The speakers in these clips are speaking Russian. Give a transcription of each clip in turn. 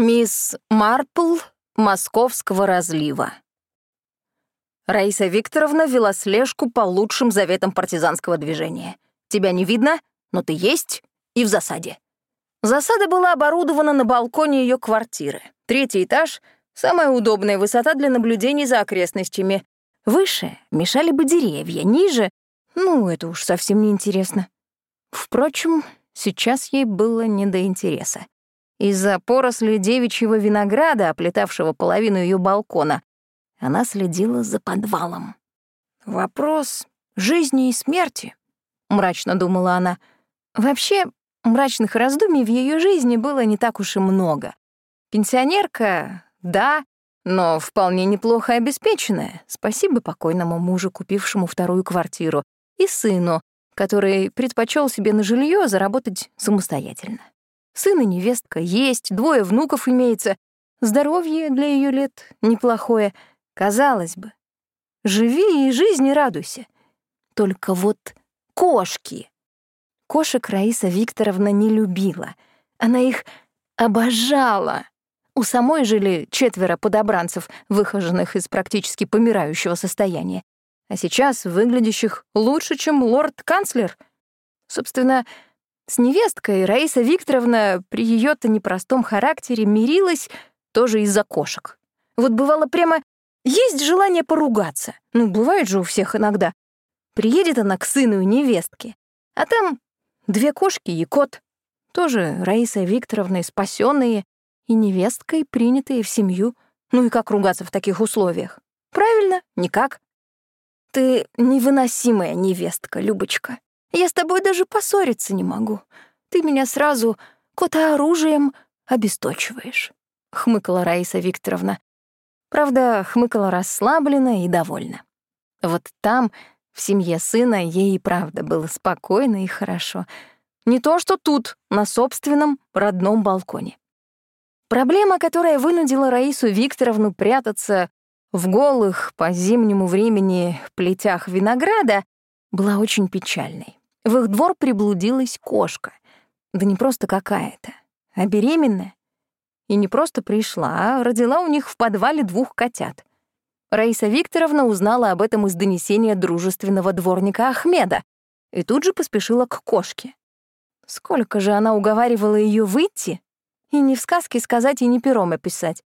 Мисс Марпл Московского разлива. Раиса Викторовна вела слежку по лучшим заветам партизанского движения. Тебя не видно, но ты есть и в засаде. Засада была оборудована на балконе ее квартиры. Третий этаж — самая удобная высота для наблюдений за окрестностями. Выше мешали бы деревья, ниже — ну, это уж совсем не интересно. Впрочем, сейчас ей было не до интереса. Из-за поросли девичьего винограда, оплетавшего половину ее балкона, она следила за подвалом. «Вопрос жизни и смерти», — мрачно думала она. Вообще, мрачных раздумий в ее жизни было не так уж и много. Пенсионерка, да, но вполне неплохо обеспеченная, спасибо покойному мужу, купившему вторую квартиру, и сыну, который предпочел себе на жилье заработать самостоятельно. Сын и невестка есть, двое внуков имеется. Здоровье для ее лет неплохое. Казалось бы, живи и жизни радуйся. Только вот кошки. Кошек Раиса Викторовна не любила. Она их обожала. У самой жили четверо подобранцев, выхоженных из практически помирающего состояния. А сейчас выглядящих лучше, чем лорд-канцлер. Собственно, с невесткой Раиса Викторовна при ее то непростом характере мирилась тоже из-за кошек. Вот бывало прямо есть желание поругаться. Ну, бывает же у всех иногда. Приедет она к сыну и невестке, а там две кошки и кот. Тоже Раиса Викторовна спасенные и невесткой, принятые в семью. Ну и как ругаться в таких условиях? Правильно, никак. Ты невыносимая невестка, Любочка. Я с тобой даже поссориться не могу. Ты меня сразу кота оружием обесточиваешь», — хмыкала Раиса Викторовна. Правда, хмыкала расслабленно и довольна. Вот там, в семье сына, ей и правда было спокойно и хорошо. Не то что тут, на собственном родном балконе. Проблема, которая вынудила Раису Викторовну прятаться в голых по зимнему времени плетях винограда, была очень печальной. В их двор приблудилась кошка. Да не просто какая-то, а беременная. И не просто пришла, а родила у них в подвале двух котят. Раиса Викторовна узнала об этом из донесения дружественного дворника Ахмеда и тут же поспешила к кошке. Сколько же она уговаривала ее выйти, и не в сказке сказать, и не пером описать.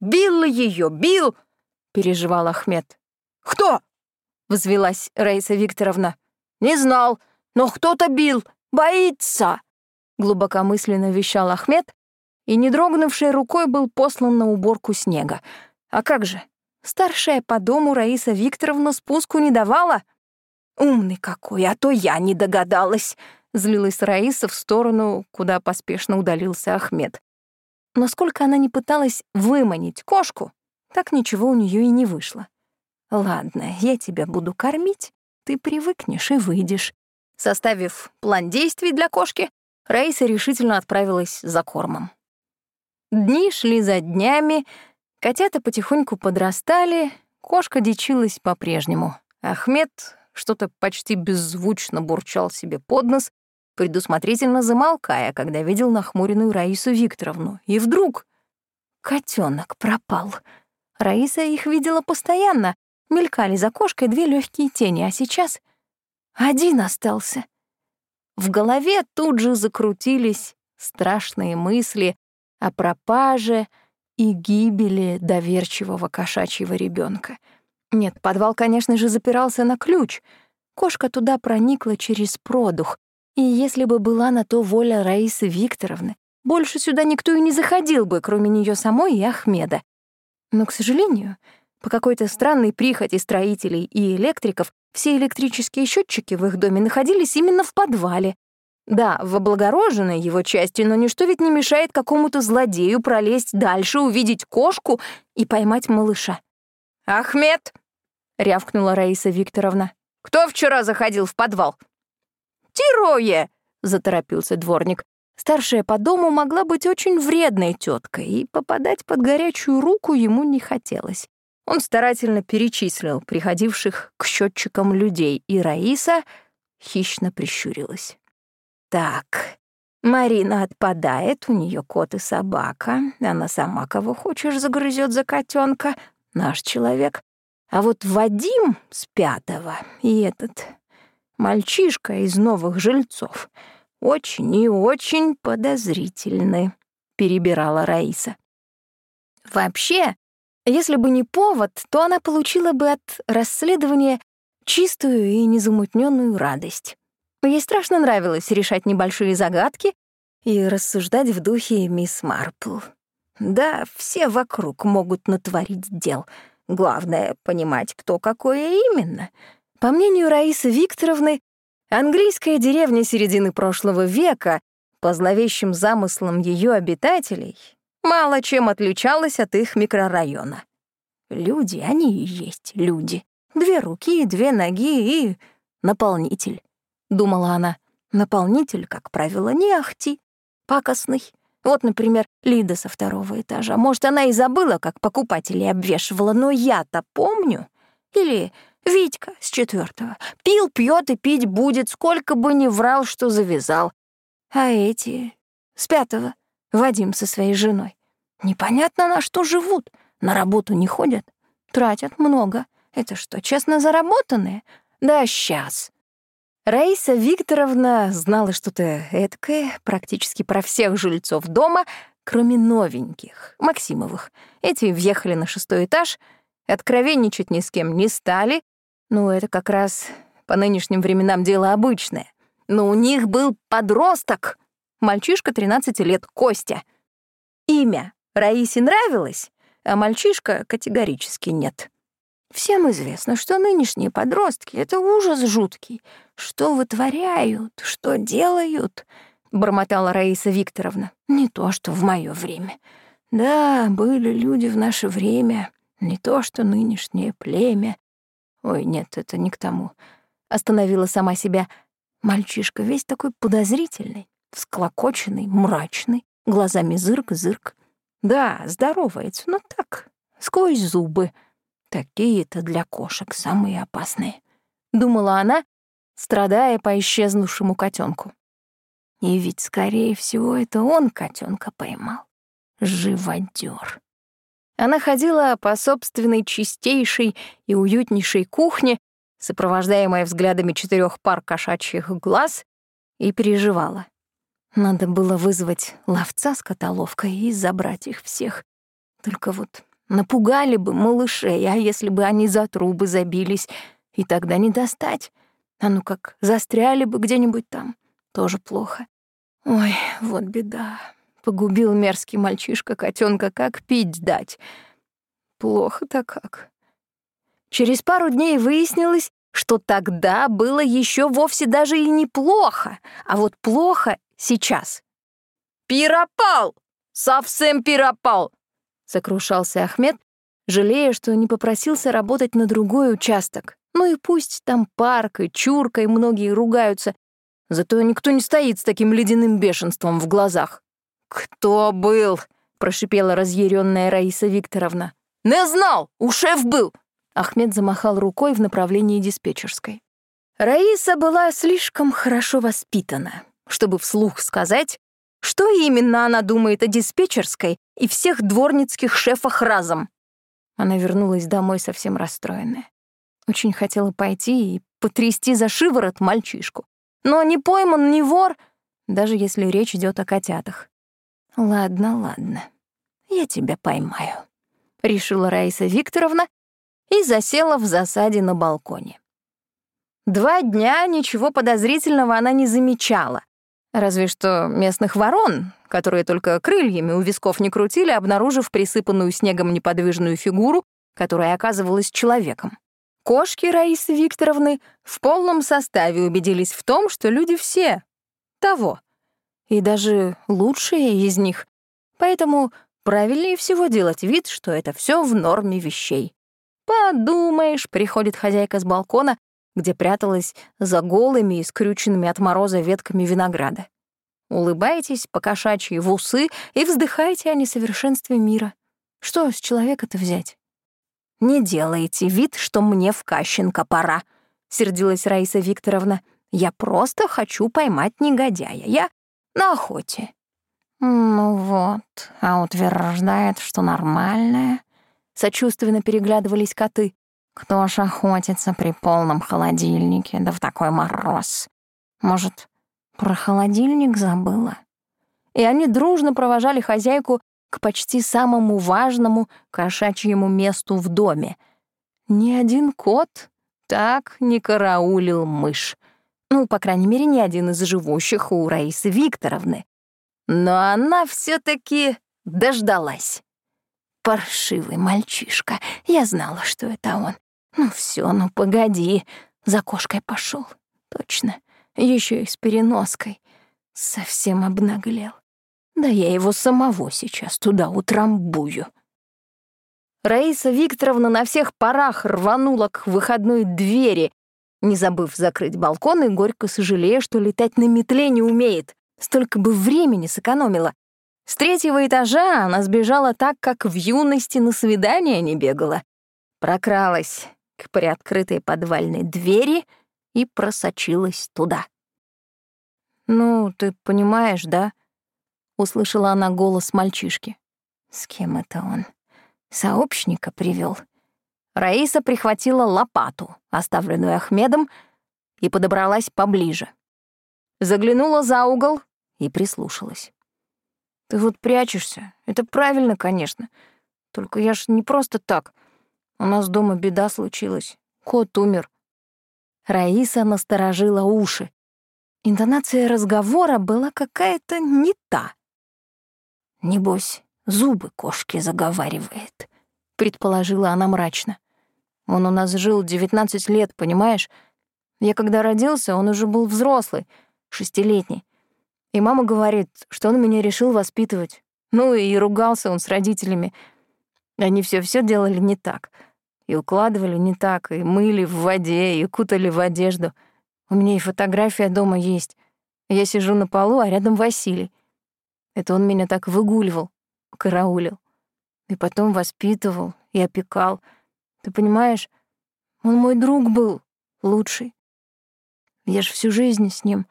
«Бил ее, бил!» — переживал Ахмед. «Кто?» — взвелась Раиса Викторовна. «Не знал. Но кто-то бил, боится!» Глубокомысленно вещал Ахмед, и, не дрогнувшей рукой, был послан на уборку снега. А как же? Старшая по дому Раиса Викторовна спуску не давала? «Умный какой, а то я не догадалась!» — злилась Раиса в сторону, куда поспешно удалился Ахмед. Но сколько она не пыталась выманить кошку, так ничего у нее и не вышло. «Ладно, я тебя буду кормить, ты привыкнешь и выйдешь. Составив план действий для кошки, Раиса решительно отправилась за кормом. Дни шли за днями, котята потихоньку подрастали, кошка дичилась по-прежнему. Ахмед что-то почти беззвучно бурчал себе под нос, предусмотрительно замолкая, когда видел нахмуренную Раису Викторовну. И вдруг котенок пропал. Раиса их видела постоянно, мелькали за кошкой две легкие тени, а сейчас один остался. В голове тут же закрутились страшные мысли о пропаже и гибели доверчивого кошачьего ребенка. Нет, подвал, конечно же, запирался на ключ. Кошка туда проникла через продух, и если бы была на то воля Раисы Викторовны, больше сюда никто и не заходил бы, кроме нее самой и Ахмеда. Но, к сожалению, по какой-то странной прихоти строителей и электриков все электрические счетчики в их доме находились именно в подвале. Да, в облагороженной его части, но ничто ведь не мешает какому-то злодею пролезть дальше, увидеть кошку и поймать малыша. «Ахмед!» — рявкнула Раиса Викторовна. «Кто вчера заходил в подвал?» «Тирое!» — заторопился дворник. Старшая по дому могла быть очень вредной теткой, и попадать под горячую руку ему не хотелось. Он старательно перечислил приходивших к счетчикам людей, и Раиса хищно прищурилась. Так, Марина отпадает, у нее кот и собака. Она сама кого хочешь загрызет за котенка, наш человек. А вот Вадим с пятого и этот мальчишка из новых жильцов очень и очень подозрительны, перебирала Раиса. Вообще, если бы не повод, то она получила бы от расследования чистую и незамутненную радость. Ей страшно нравилось решать небольшие загадки и рассуждать в духе мисс Марпл. Да, все вокруг могут натворить дел. Главное — понимать, кто какое именно. По мнению Раисы Викторовны, английская деревня середины прошлого века по зловещим замыслам ее обитателей мало чем отличалась от их микрорайона. Люди, они и есть люди. Две руки, две ноги и наполнитель думала она. Наполнитель, как правило, не ахти, пакостный. Вот, например, Лида со второго этажа. Может, она и забыла, как покупателей обвешивала, но я-то помню. Или Витька с четвертого. Пил, пьет и пить будет, сколько бы ни врал, что завязал. А эти с пятого. Вадим со своей женой. Непонятно, на что живут. На работу не ходят. Тратят много. Это что, честно заработанные? Да сейчас. Раиса Викторовна знала что-то эткое практически про всех жильцов дома, кроме новеньких, Максимовых. Эти въехали на шестой этаж, откровенничать ни с кем не стали. Ну, это как раз по нынешним временам дело обычное. Но у них был подросток, мальчишка 13 лет, Костя. Имя Раисе нравилось, а мальчишка категорически нет. Всем известно, что нынешние подростки — это ужас жуткий. Что вытворяют, что делают, — бормотала Раиса Викторовна. Не то, что в мое время. Да, были люди в наше время, не то, что нынешнее племя. Ой, нет, это не к тому. Остановила сама себя. Мальчишка весь такой подозрительный, всклокоченный, мрачный, глазами зырк-зырк. Да, здоровается, но так, сквозь зубы — Такие-то для кошек самые опасные. Думала она, страдая по исчезнувшему котенку. И ведь, скорее всего, это он котенка поймал. Живодер. Она ходила по собственной чистейшей и уютнейшей кухне, сопровождаемая взглядами четырех пар кошачьих глаз, и переживала. Надо было вызвать ловца с каталовкой и забрать их всех. Только вот Напугали бы малышей, а если бы они за трубы забились, и тогда не достать. А ну как, застряли бы где-нибудь там, тоже плохо. Ой, вот беда. Погубил мерзкий мальчишка котенка, как пить дать. Плохо-то как. Через пару дней выяснилось, что тогда было еще вовсе даже и неплохо, а вот плохо сейчас. «Пиропал! Совсем пиропал!» сокрушался Ахмед, жалея, что не попросился работать на другой участок. Ну и пусть там парк и чурка, и многие ругаются, зато никто не стоит с таким ледяным бешенством в глазах. «Кто был?» — прошипела разъяренная Раиса Викторовна. «Не знал! У шеф был!» Ахмед замахал рукой в направлении диспетчерской. Раиса была слишком хорошо воспитана, чтобы вслух сказать, что именно она думает о диспетчерской и всех дворницких шефах разом? Она вернулась домой совсем расстроенная. Очень хотела пойти и потрясти за шиворот мальчишку. Но не пойман, не вор, даже если речь идет о котятах. «Ладно, ладно, я тебя поймаю», — решила Раиса Викторовна и засела в засаде на балконе. Два дня ничего подозрительного она не замечала, Разве что местных ворон, которые только крыльями у висков не крутили, обнаружив присыпанную снегом неподвижную фигуру, которая оказывалась человеком. Кошки Раисы Викторовны в полном составе убедились в том, что люди все того, и даже лучшие из них. Поэтому правильнее всего делать вид, что это все в норме вещей. Подумаешь, приходит хозяйка с балкона где пряталась за голыми и скрюченными от мороза ветками винограда. Улыбайтесь покошачьи в усы и вздыхайте о несовершенстве мира. Что с человека-то взять? «Не делайте вид, что мне в Кащенко пора», — сердилась Раиса Викторовна. «Я просто хочу поймать негодяя. Я на охоте. Ну вот, а утверждает, что нормальная. Сочувственно переглядывались коты. Кто ж охотится при полном холодильнике, да в такой мороз? Может, про холодильник забыла? И они дружно провожали хозяйку к почти самому важному кошачьему месту в доме. Ни один кот так не караулил мышь. Ну, по крайней мере, ни один из живущих у Раисы Викторовны. Но она все таки дождалась. Паршивый мальчишка. Я знала, что это он. Ну все, ну погоди. За кошкой пошел. Точно. Еще и с переноской. Совсем обнаглел. Да я его самого сейчас туда утрамбую. Раиса Викторовна на всех парах рванула к выходной двери, не забыв закрыть балкон и горько сожалея, что летать на метле не умеет. Столько бы времени сэкономила. С третьего этажа она сбежала так, как в юности на свидание не бегала. Прокралась к приоткрытой подвальной двери и просочилась туда. «Ну, ты понимаешь, да?» — услышала она голос мальчишки. «С кем это он? Сообщника привел. Раиса прихватила лопату, оставленную Ахмедом, и подобралась поближе. Заглянула за угол и прислушалась. «Ты вот прячешься. Это правильно, конечно. Только я ж не просто так. У нас дома беда случилась. Кот умер». Раиса насторожила уши. Интонация разговора была какая-то не та. «Небось, зубы кошки заговаривает», — предположила она мрачно. Он у нас жил 19 лет, понимаешь? Я когда родился, он уже был взрослый, шестилетний. И мама говорит, что он меня решил воспитывать. Ну и ругался он с родителями. Они все все делали не так. И укладывали не так, и мыли в воде, и кутали в одежду. У меня и фотография дома есть. Я сижу на полу, а рядом Василий. Это он меня так выгуливал, караулил. И потом воспитывал и опекал — ты понимаешь, он мой друг был, лучший. Я ж всю жизнь с ним,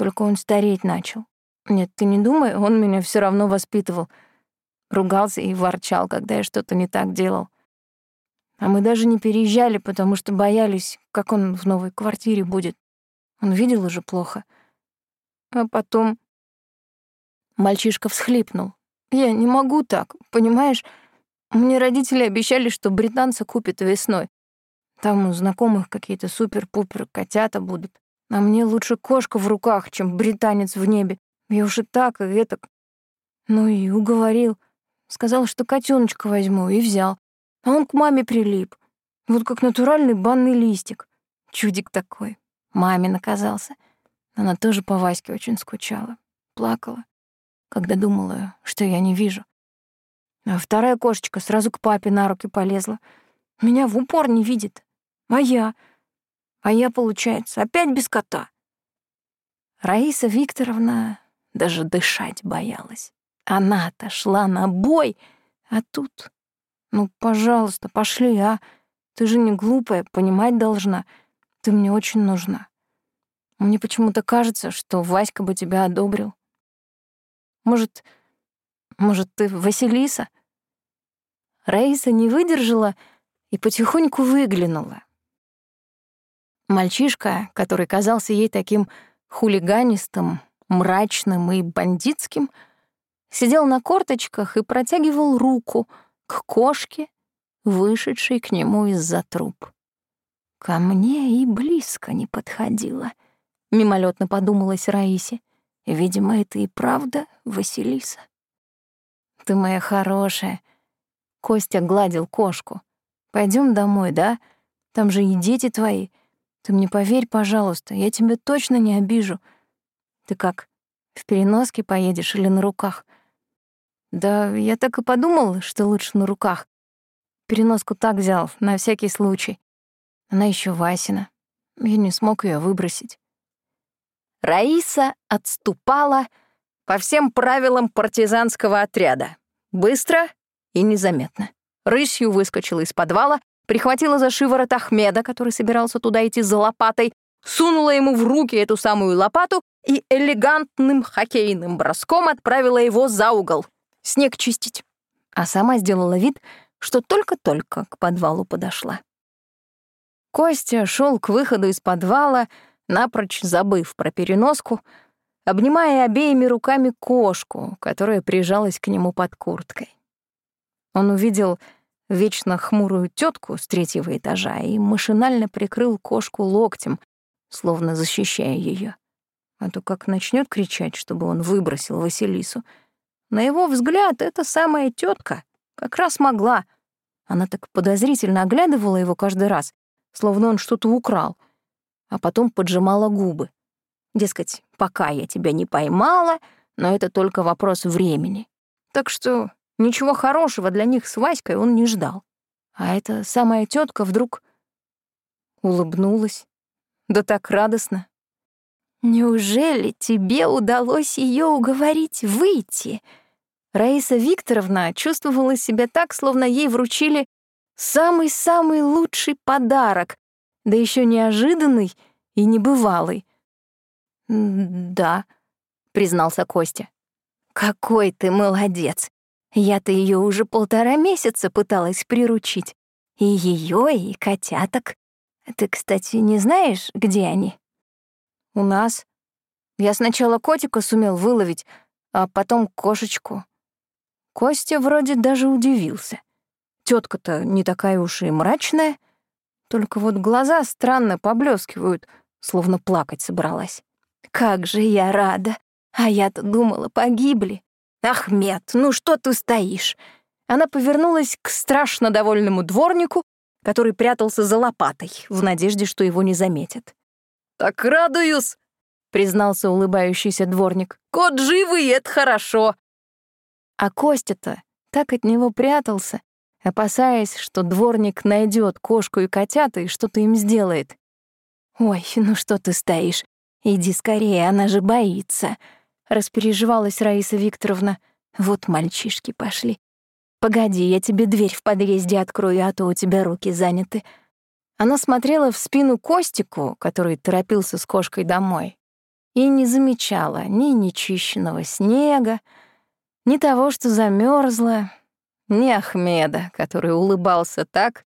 только он стареть начал. Нет, ты не думай, он меня все равно воспитывал. Ругался и ворчал, когда я что-то не так делал. А мы даже не переезжали, потому что боялись, как он в новой квартире будет. Он видел уже плохо. А потом... Мальчишка всхлипнул. Я не могу так, понимаешь? Мне родители обещали, что британца купят весной. Там у знакомых какие-то супер-пупер котята будут. А мне лучше кошка в руках, чем британец в небе. Я уж и так, и этак. Ну и уговорил. Сказал, что котеночка возьму, и взял. А он к маме прилип. Вот как натуральный банный листик. Чудик такой. Маме наказался. Она тоже по Ваське очень скучала. Плакала, когда думала, что я не вижу. А вторая кошечка сразу к папе на руки полезла. Меня в упор не видит. А я? А я, получается, опять без кота. Раиса Викторовна даже дышать боялась. Она-то шла на бой, а тут... Ну, пожалуйста, пошли, а? Ты же не глупая, понимать должна. Ты мне очень нужна. Мне почему-то кажется, что Васька бы тебя одобрил. Может, может, ты Василиса?» Раиса не выдержала и потихоньку выглянула. Мальчишка, который казался ей таким хулиганистым, мрачным и бандитским, сидел на корточках и протягивал руку к кошке, вышедшей к нему из-за труб. «Ко мне и близко не подходила», — мимолетно подумалась Раисе. «Видимо, это и правда Василиса» ты моя хорошая». Костя гладил кошку. Пойдем домой, да? Там же и дети твои. Ты мне поверь, пожалуйста, я тебя точно не обижу. Ты как, в переноске поедешь или на руках?» «Да я так и подумал, что лучше на руках. Переноску так взял, на всякий случай. Она еще Васина. Я не смог ее выбросить». Раиса отступала по всем правилам партизанского отряда. Быстро и незаметно. Рысью выскочила из подвала, прихватила за шиворот Ахмеда, который собирался туда идти за лопатой, сунула ему в руки эту самую лопату и элегантным хоккейным броском отправила его за угол. Снег чистить. А сама сделала вид, что только-только к подвалу подошла. Костя шел к выходу из подвала, напрочь забыв про переноску, обнимая обеими руками кошку, которая прижалась к нему под курткой. Он увидел вечно хмурую тетку с третьего этажа и машинально прикрыл кошку локтем, словно защищая ее. А то как начнет кричать, чтобы он выбросил Василису. На его взгляд, эта самая тетка как раз могла. Она так подозрительно оглядывала его каждый раз, словно он что-то украл, а потом поджимала губы. Дескать, пока я тебя не поймала, но это только вопрос времени. Так что ничего хорошего для них с Васькой он не ждал. А эта самая тетка вдруг улыбнулась. Да так радостно. «Неужели тебе удалось ее уговорить выйти?» Раиса Викторовна чувствовала себя так, словно ей вручили самый-самый лучший подарок, да еще неожиданный и небывалый. «Да», — признался Костя. «Какой ты молодец! Я-то ее уже полтора месяца пыталась приручить. И ее, и котяток. Ты, кстати, не знаешь, где они?» «У нас. Я сначала котика сумел выловить, а потом кошечку». Костя вроде даже удивился. Тетка-то не такая уж и мрачная, только вот глаза странно поблескивают, словно плакать собралась. Как же я рада! А я-то думала, погибли. Ахмед, ну что ты стоишь? Она повернулась к страшно довольному дворнику, который прятался за лопатой, в надежде, что его не заметят. «Так радуюсь!» — признался улыбающийся дворник. «Кот живый, это хорошо!» А Костя-то так от него прятался, опасаясь, что дворник найдет кошку и котята и что-то им сделает. «Ой, ну что ты стоишь? «Иди скорее, она же боится», — распереживалась Раиса Викторовна. «Вот мальчишки пошли. Погоди, я тебе дверь в подъезде открою, а то у тебя руки заняты». Она смотрела в спину Костику, который торопился с кошкой домой, и не замечала ни нечищенного снега, ни того, что замерзла, ни Ахмеда, который улыбался так,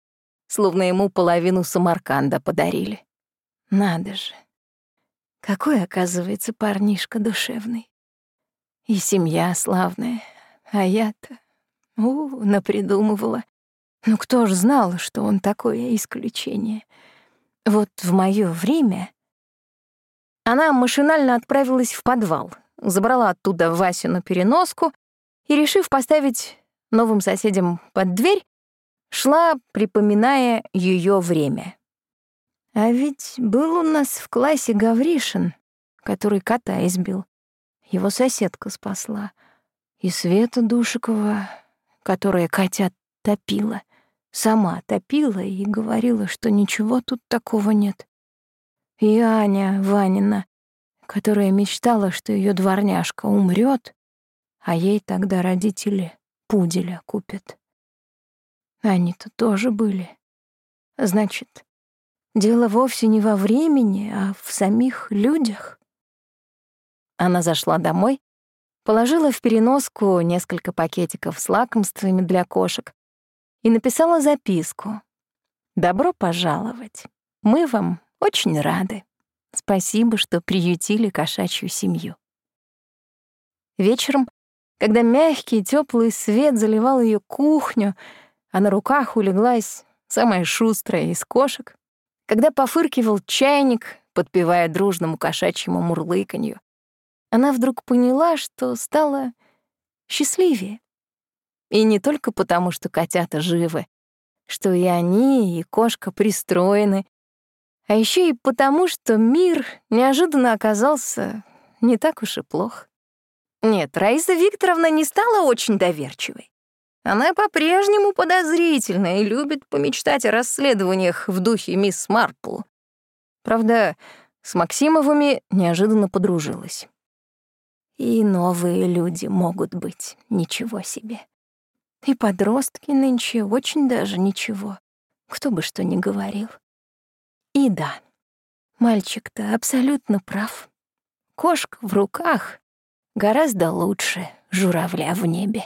словно ему половину Самарканда подарили. Надо же, какой, оказывается, парнишка душевный. И семья славная. А я-то, у, напридумывала. Ну кто ж знал, что он такое исключение? Вот в моё время... Она машинально отправилась в подвал, забрала оттуда Васину переноску и, решив поставить новым соседям под дверь, шла, припоминая ее время. А ведь был у нас в классе Гавришин, который кота избил. Его соседка спасла. И Света Душикова, которая котят топила. Сама топила и говорила, что ничего тут такого нет. И Аня Ванина, которая мечтала, что ее дворняжка умрет, а ей тогда родители пуделя купят. Они-то тоже были. Значит, Дело вовсе не во времени, а в самих людях. Она зашла домой, положила в переноску несколько пакетиков с лакомствами для кошек и написала записку. «Добро пожаловать. Мы вам очень рады. Спасибо, что приютили кошачью семью». Вечером, когда мягкий теплый свет заливал ее кухню, а на руках улеглась самая шустрая из кошек, когда пофыркивал чайник, подпевая дружному кошачьему мурлыканью, она вдруг поняла, что стала счастливее. И не только потому, что котята живы, что и они, и кошка пристроены, а еще и потому, что мир неожиданно оказался не так уж и плох. Нет, Раиса Викторовна не стала очень доверчивой. Она по-прежнему подозрительна и любит помечтать о расследованиях в духе мисс Марпл. Правда, с Максимовыми неожиданно подружилась. И новые люди могут быть ничего себе. И подростки нынче очень даже ничего, кто бы что ни говорил. И да, мальчик-то абсолютно прав. кошка в руках гораздо лучше журавля в небе.